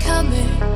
coming.